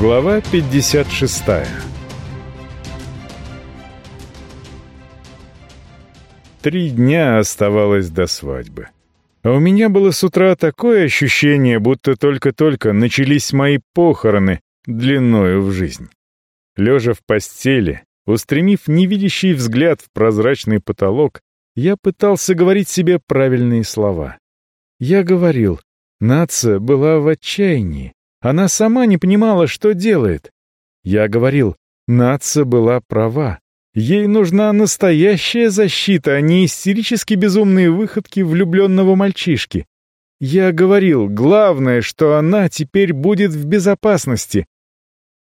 Глава 56 Три дня оставалось до свадьбы. А у меня было с утра такое ощущение, будто только-только начались мои похороны длиною в жизнь. Лежа в постели, устремив невидящий взгляд в прозрачный потолок, я пытался говорить себе правильные слова. Я говорил, нация была в отчаянии, она сама не понимала, что делает. Я говорил, нация была права, Ей нужна настоящая защита, а не истерически безумные выходки влюбленного мальчишки. Я говорил, главное, что она теперь будет в безопасности.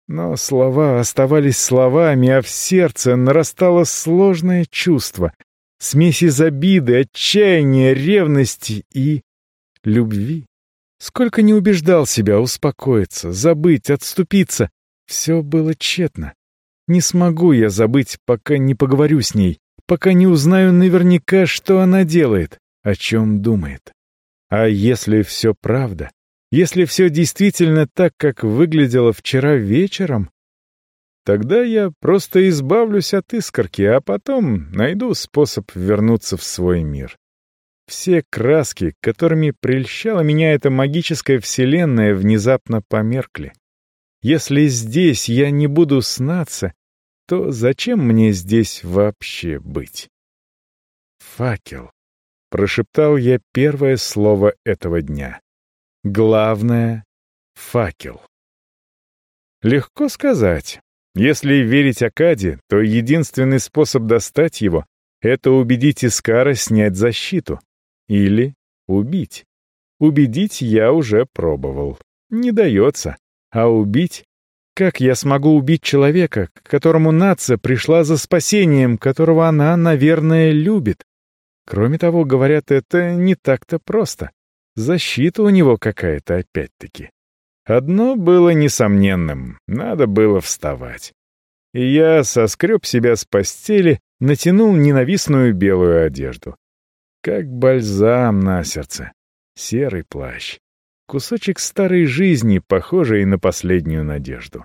Но слова оставались словами, а в сердце нарастало сложное чувство. Смесь из обиды, отчаяния, ревности и любви. Сколько не убеждал себя успокоиться, забыть, отступиться, все было тщетно. Не смогу я забыть, пока не поговорю с ней, пока не узнаю наверняка, что она делает, о чем думает. А если все правда, если все действительно так, как выглядело вчера вечером, тогда я просто избавлюсь от искорки, а потом найду способ вернуться в свой мир. Все краски, которыми прельщала меня эта магическая вселенная, внезапно померкли. Если здесь я не буду снаться, то зачем мне здесь вообще быть? «Факел», — прошептал я первое слово этого дня. Главное — факел. Легко сказать. Если верить Акаде, то единственный способ достать его — это убедить Искара снять защиту. Или убить. Убедить я уже пробовал. Не дается. А убить как я смогу убить человека, к которому нация пришла за спасением, которого она, наверное, любит? Кроме того, говорят, это не так-то просто. Защита у него какая-то опять-таки. Одно было несомненным — надо было вставать. И я соскреб себя с постели, натянул ненавистную белую одежду. Как бальзам на сердце. Серый плащ. Кусочек старой жизни, похожий на последнюю надежду.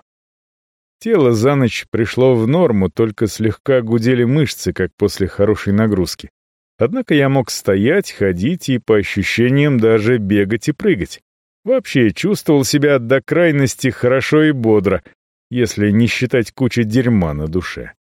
Тело за ночь пришло в норму, только слегка гудели мышцы, как после хорошей нагрузки. Однако я мог стоять, ходить и, по ощущениям, даже бегать и прыгать. Вообще чувствовал себя до крайности хорошо и бодро, если не считать кучи дерьма на душе.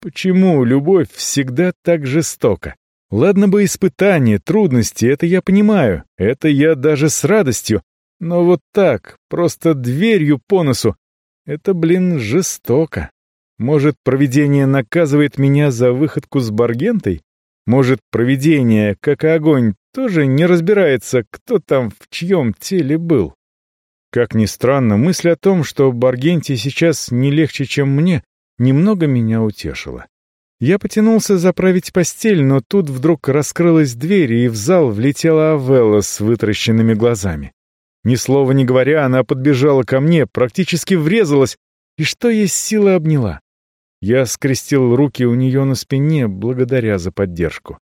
Почему любовь всегда так жестока? Ладно бы испытания, трудности, это я понимаю, это я даже с радостью. Но вот так, просто дверью по носу, это, блин, жестоко. Может, провидение наказывает меня за выходку с Баргентой? Может, провидение, как и огонь, тоже не разбирается, кто там в чьем теле был? Как ни странно, мысль о том, что Баргенте сейчас не легче, чем мне, немного меня утешила. Я потянулся заправить постель, но тут вдруг раскрылась дверь, и в зал влетела Авелла с вытаращенными глазами. Ни слова не говоря, она подбежала ко мне, практически врезалась, и что есть силы обняла. Я скрестил руки у нее на спине, благодаря за поддержку.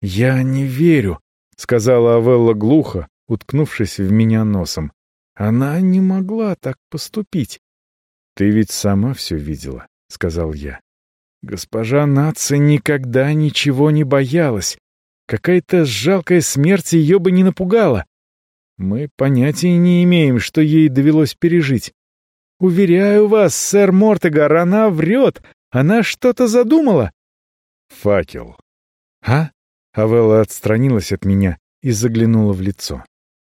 «Я не верю», — сказала Авелла глухо, уткнувшись в меня носом. «Она не могла так поступить». «Ты ведь сама все видела», — сказал я. Госпожа Нация никогда ничего не боялась. Какая-то жалкая смерть ее бы не напугала. Мы понятия не имеем, что ей довелось пережить. Уверяю вас, сэр Мортегар, она врет. Она что-то задумала. Факел. А? Авелла отстранилась от меня и заглянула в лицо.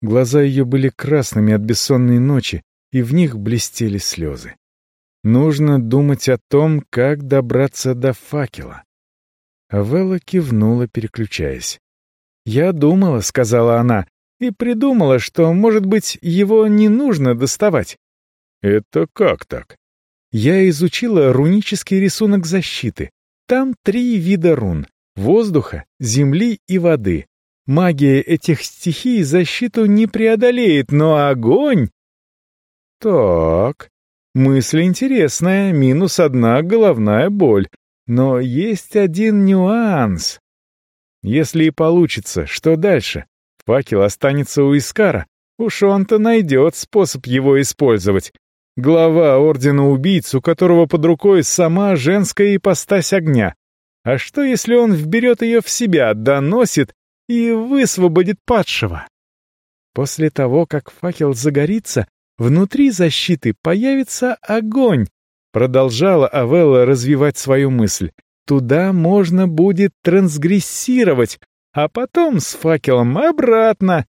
Глаза ее были красными от бессонной ночи, и в них блестели слезы. Нужно думать о том, как добраться до факела. Авелла кивнула, переключаясь. «Я думала», — сказала она, — «и придумала, что, может быть, его не нужно доставать». «Это как так?» Я изучила рунический рисунок защиты. Там три вида рун — воздуха, земли и воды. Магия этих стихий защиту не преодолеет, но огонь... Так, Мысль интересная, минус одна головная боль. Но есть один нюанс. Если и получится, что дальше? Факел останется у Искара. Уж он-то найдет способ его использовать. Глава Ордена Убийц, у которого под рукой сама женская ипостась огня. А что, если он вберет ее в себя, доносит и высвободит падшего? После того, как факел загорится, внутри защиты появится огонь, продолжала Авелла развивать свою мысль. Туда можно будет трансгрессировать, а потом с факелом обратно.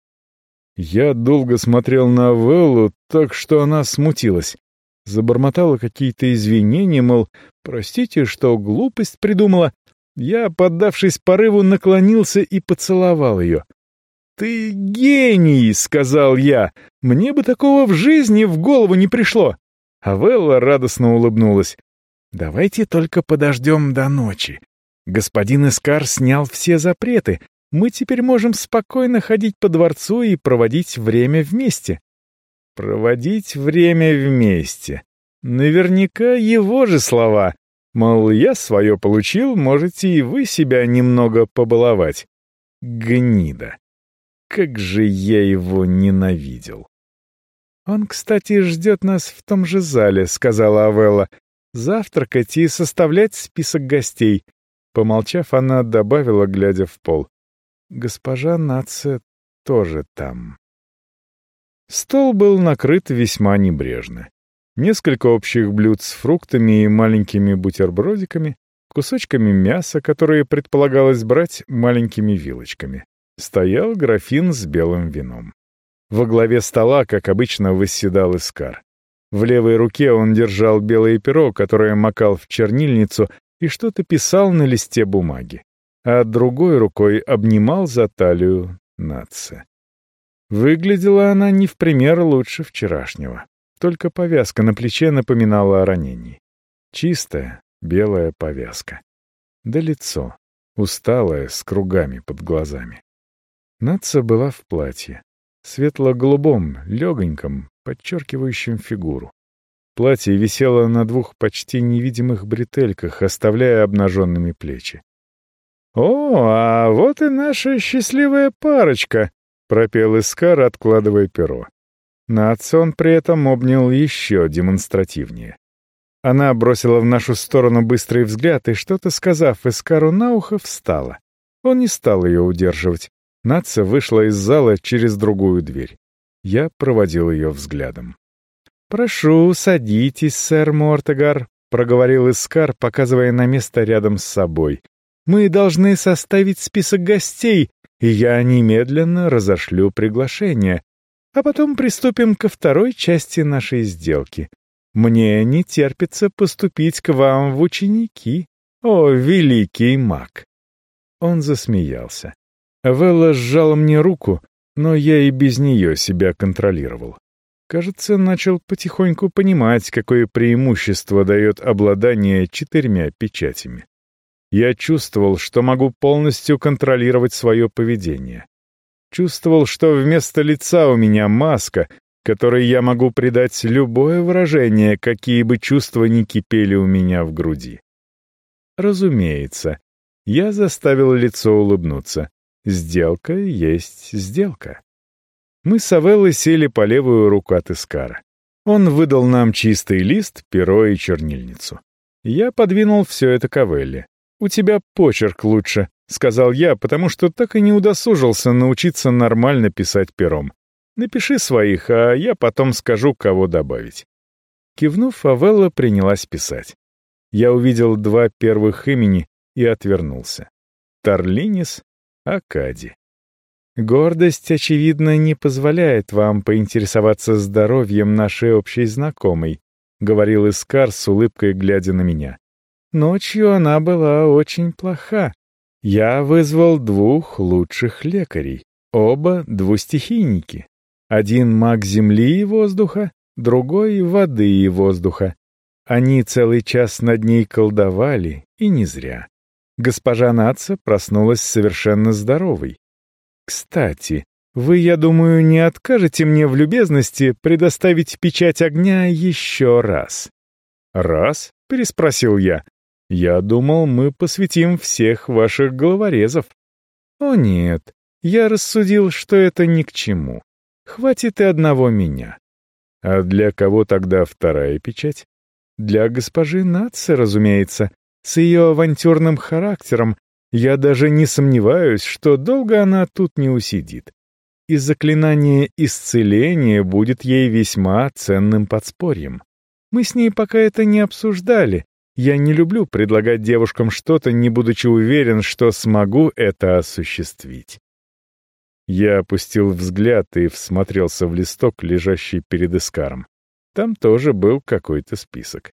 Я долго смотрел на Авеллу, так что она смутилась. Забормотала какие-то извинения, мол, простите, что глупость придумала. Я, поддавшись порыву, наклонился и поцеловал ее. «Ты гений!» — сказал я. «Мне бы такого в жизни в голову не пришло!» Авелла радостно улыбнулась. «Давайте только подождем до ночи. Господин Искар снял все запреты. Мы теперь можем спокойно ходить по дворцу и проводить время вместе». «Проводить время вместе». Наверняка его же слова. Мол, я свое получил, можете и вы себя немного побаловать. Гнида. Как же я его ненавидел. «Он, кстати, ждет нас в том же зале», — сказала Авелла. «Завтракать и составлять список гостей». Помолчав, она добавила, глядя в пол. «Госпожа Наце тоже там». Стол был накрыт весьма небрежно. Несколько общих блюд с фруктами и маленькими бутербродиками, кусочками мяса, которые предполагалось брать маленькими вилочками стоял графин с белым вином. Во главе стола, как обычно, восседал Искар. В левой руке он держал белое перо, которое макал в чернильницу, и что-то писал на листе бумаги, а другой рукой обнимал за талию Натса. Выглядела она не в пример лучше вчерашнего. Только повязка на плече напоминала о ранении. Чистая, белая повязка. Да лицо, усталое, с кругами под глазами. Натса была в платье, светло-голубом, легоньком, подчеркивающем фигуру. Платье висело на двух почти невидимых бретельках, оставляя обнаженными плечи. «О, а вот и наша счастливая парочка!» — пропел Искар, откладывая перо. Натса он при этом обнял еще демонстративнее. Она бросила в нашу сторону быстрый взгляд и, что-то сказав Искару на ухо, встала. Он не стал ее удерживать. Натса вышла из зала через другую дверь. Я проводил ее взглядом. «Прошу, садитесь, сэр Мортегар», — проговорил Искар, показывая на место рядом с собой. «Мы должны составить список гостей, и я немедленно разошлю приглашение. А потом приступим ко второй части нашей сделки. Мне не терпится поступить к вам в ученики, о, великий маг!» Он засмеялся. Велла сжала мне руку, но я и без нее себя контролировал. Кажется, начал потихоньку понимать, какое преимущество дает обладание четырьмя печатями. Я чувствовал, что могу полностью контролировать свое поведение. Чувствовал, что вместо лица у меня маска, которой я могу придать любое выражение, какие бы чувства ни кипели у меня в груди. Разумеется, я заставил лицо улыбнуться. Сделка есть сделка. Мы с Авеллой сели по левую руку от Искара. Он выдал нам чистый лист, перо и чернильницу. Я подвинул все это к Авелле. «У тебя почерк лучше», — сказал я, потому что так и не удосужился научиться нормально писать пером. «Напиши своих, а я потом скажу, кого добавить». Кивнув, Авелла принялась писать. Я увидел два первых имени и отвернулся. Тарлинис Акади. Гордость, очевидно, не позволяет вам поинтересоваться здоровьем нашей общей знакомой, говорил Искар с улыбкой, глядя на меня. Ночью она была очень плоха. Я вызвал двух лучших лекарей, оба двустихийники. Один маг земли и воздуха, другой — воды и воздуха. Они целый час над ней колдовали, и не зря. Госпожа Наца проснулась совершенно здоровой. «Кстати, вы, я думаю, не откажете мне в любезности предоставить печать огня еще раз?» «Раз?» — переспросил я. «Я думал, мы посвятим всех ваших головорезов». «О нет, я рассудил, что это ни к чему. Хватит и одного меня». А для кого тогда вторая печать? Для госпожи Натсы, разумеется. С ее авантюрным характером я даже не сомневаюсь, что долго она тут не усидит. И заклинание исцеления будет ей весьма ценным подспорьем. Мы с ней пока это не обсуждали. Я не люблю предлагать девушкам что-то, не будучи уверен, что смогу это осуществить. Я опустил взгляд и всмотрелся в листок, лежащий перед Искаром. Там тоже был какой-то список.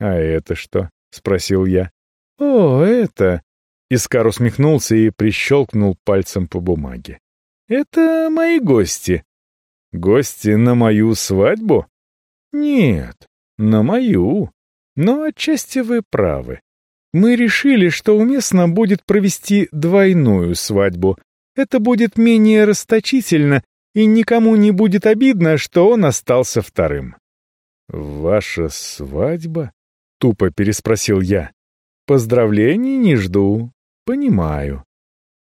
«А это что?» — спросил я. «О, это...» Искар усмехнулся и прищелкнул пальцем по бумаге. «Это мои гости». «Гости на мою свадьбу?» «Нет, на мою. Но отчасти вы правы. Мы решили, что уместно будет провести двойную свадьбу. Это будет менее расточительно, и никому не будет обидно, что он остался вторым». «Ваша свадьба?» — тупо переспросил я. «Поздравлений не жду. Понимаю».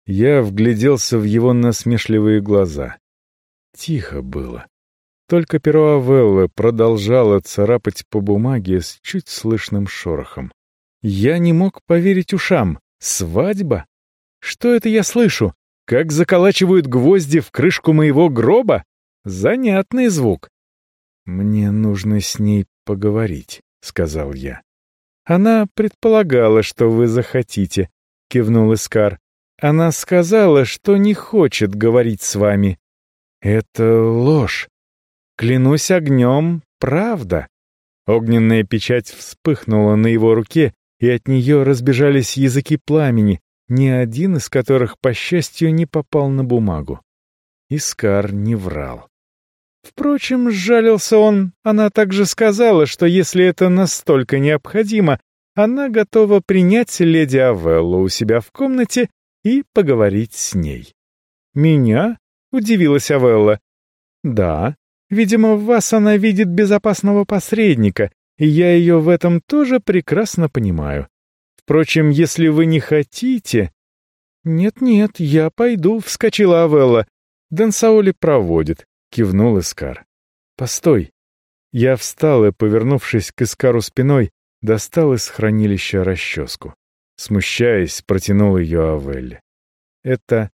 Я вгляделся в его насмешливые глаза. Тихо было. Только перо Авеллы продолжало царапать по бумаге с чуть слышным шорохом. Я не мог поверить ушам. Свадьба? Что это я слышу? Как заколачивают гвозди в крышку моего гроба? Занятный звук. Мне нужно с ней поговорить. — сказал я. «Она предполагала, что вы захотите», — кивнул Искар. «Она сказала, что не хочет говорить с вами». «Это ложь. Клянусь огнем, правда». Огненная печать вспыхнула на его руке, и от нее разбежались языки пламени, ни один из которых, по счастью, не попал на бумагу. Искар не врал. Впрочем, сжалился он, она также сказала, что если это настолько необходимо, она готова принять леди Авеллу у себя в комнате и поговорить с ней. «Меня?» — удивилась Авелла. «Да, видимо, в вас она видит безопасного посредника, и я ее в этом тоже прекрасно понимаю. Впрочем, если вы не хотите...» «Нет-нет, я пойду», — вскочила Авелла. Дансаоли проводит кивнул Искар. «Постой!» Я встал и, повернувшись к Искару спиной, достал из хранилища расческу. Смущаясь, протянул ее Авелле. «Это...»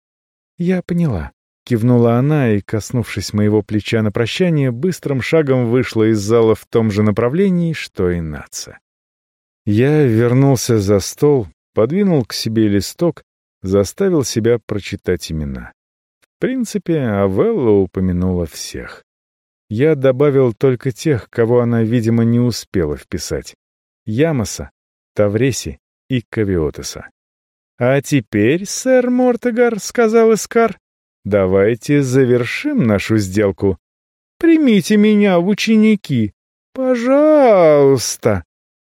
«Я поняла», — кивнула она и, коснувшись моего плеча на прощание, быстрым шагом вышла из зала в том же направлении, что и Наца. Я вернулся за стол, подвинул к себе листок, заставил себя прочитать имена принципе, Авелла упомянула всех. Я добавил только тех, кого она, видимо, не успела вписать. Ямоса, Тавреси и Кавиотеса. «А теперь, сэр Мортегар, — сказал Искар, — давайте завершим нашу сделку. Примите меня в ученики. Пожалуйста!»